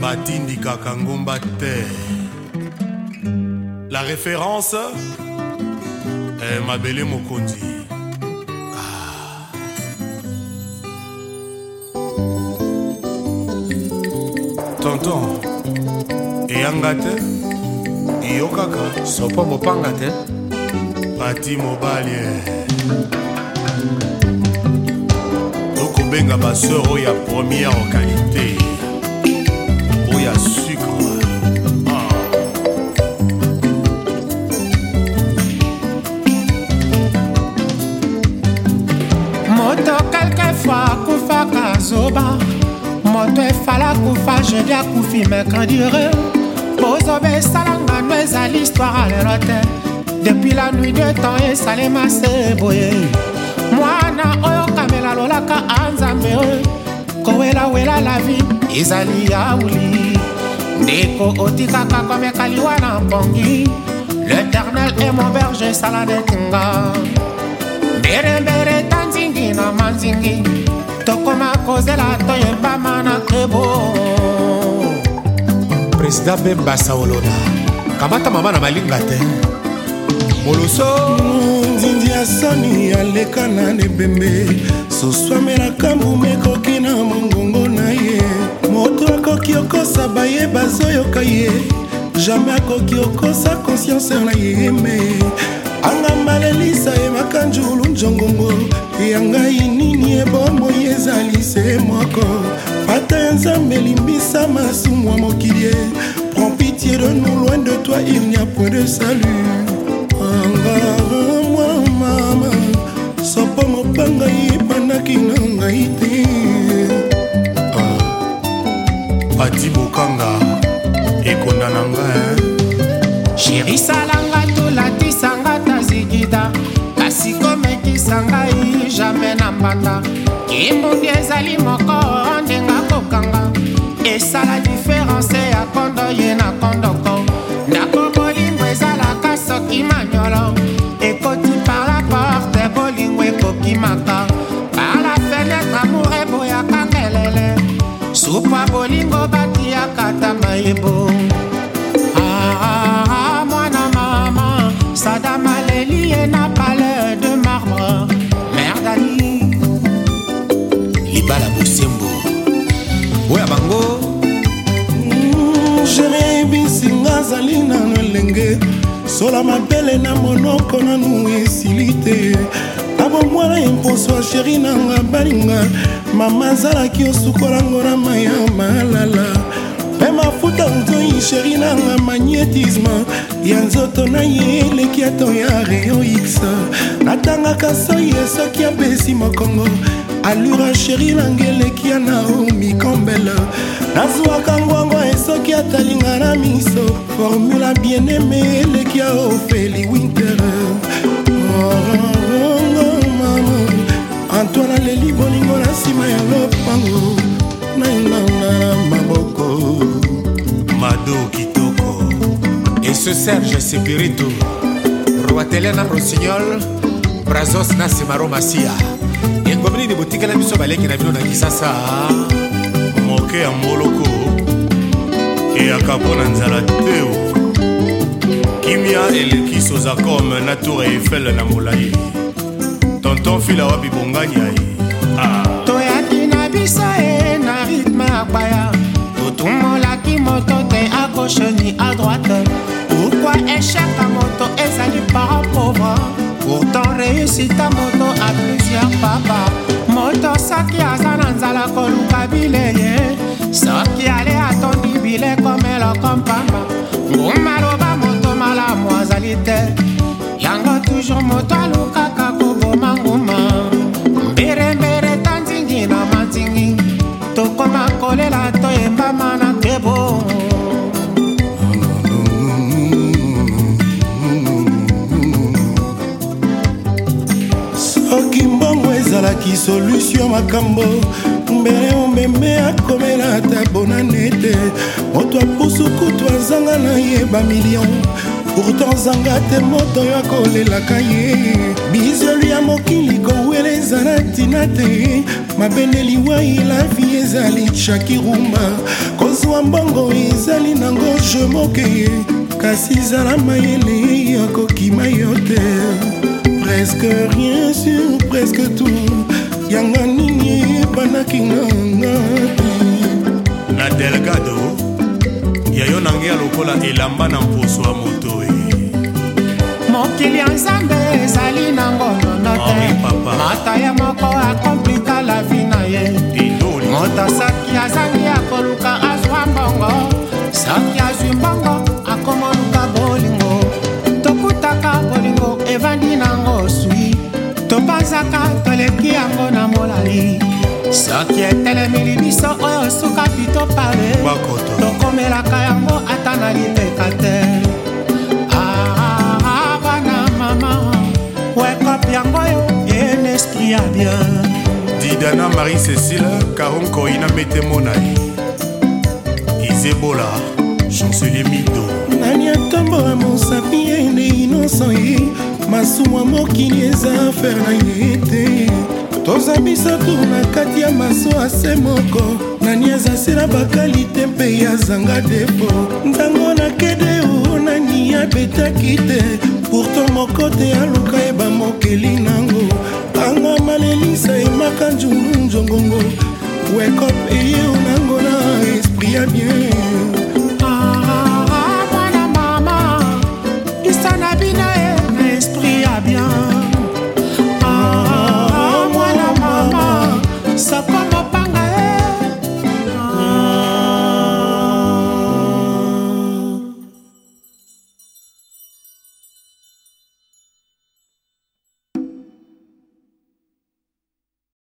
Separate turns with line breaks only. batindikaka kakangomba te la référence eh, mabele Mokondi ah. tonton eyanga te yo kaka sopo mopanga te pati mobali e. tokobenga baseur oyo ya première qualité
kozoba moto efala kufa jedi akufi mekandire bozoba esalanga no ezali histoire lelo te depuis la nuit de temps esalema se boye mwana oyo kamela lolaka anzambe oyo kowelawela la vie ezali yauli ndeko otikaka komeka liwa na mpongi l'éternel est mon berger esala netinga mberembere etanzingi na manzingi tokoma kozela toyebama na kebo presida bemba saolona kamata mama na malinga te moloso nzinzi ya
soni aleka na libembe suswamelaka mbuma ekoki na mongongo na ye moto akoki okosa baye bazoyoka ye jamai akoki okosa konsiance na ye me angambalelisa ye makanjulu njongongo ya ngai nini ebomoi ezali se moko fata ya nzambe elimbisa masumu ya mokili ye prend pitié de nous loin de toi il n'y a point de salut angaa mwa mama sopo mopangai
kangaka kimbungi ezali moko ndenga kokanga esala diference ya kondo ye na kondoko ndako bolingo ezalaka soki ma
nazali nano elenge sola mabele na monoko nanu esili te nabo mwana ya mposo ya sheri nanga balinga mama azalaki osukolango na mai ya malala mpe mafuta otoi sheri nanga magnétisme ya nzoto na ye eleki ato ya reo x natangaka soi esoki apesi mokongo alura sheri nanga eleki ya naomi kombela nazwaka ngo na miso formula bien aime eleki ya ofeli winter orangongo mamo antoine aleli bolingo na nsima ya lopango nainanga na maboko mado kitoko
et ce serge sepirito roatelia na rosignol brazos na simaro masia engomini botikela biso baleki na bino na kisasa
moke ya moloko eyaka mpo na nzala te o kimia eleki sozacom na tour eiffel na molai tonton fila wapi bongani ya ah. ye
toyaki na biso e na rythme akwaya totumolaki moto te a gauche ni a droite pourkua échec a moto ezali par pauvre pourtant réussite a moto a plusieurs papa
ozalaki solutio makambo mbele omeme akomela ata bonane te moto apusukutu azanga na ye bamilio pourtant azanga te moto oyo akolelaka ye bizoli ya mokili kowela ezala ntina te mabende liwai lavi ezali shakiruma kozwa mbongo ezali nango je moke kasi ezala mayele akokima yo te presque rien sur presque tout yanga nini epanaki nganga
te
na delgado yayo na ngai ya lokola elamba na mposo ya moto e
mokili ya nzambe ezali na ngonono te mata ye moko akomplika la vi na ye
moto soki
azangi akoluka azwa mbongo soki ekozaka toleki yango na molali soki etelemeli biso oyo suka pito pale tokomelaka yango ata na lipeka te ah, ah, ah, bana mama wekop yango yo bien esprit ya bien
didana marie cécile caron corina metemonai izebola chancelier mido
nani
atambora mosapi ene inoso ye masumu ya mokili eza afere na ye te toza bisato na kati ya maso ase moko nani azasela bakalite mpe yazanga depo ntango nakede o nani abetaki te pourtant moko te aluka yeba mokeli nango anga malelisa emaka njungu njongongo wekop eye
onango na esprit ya bien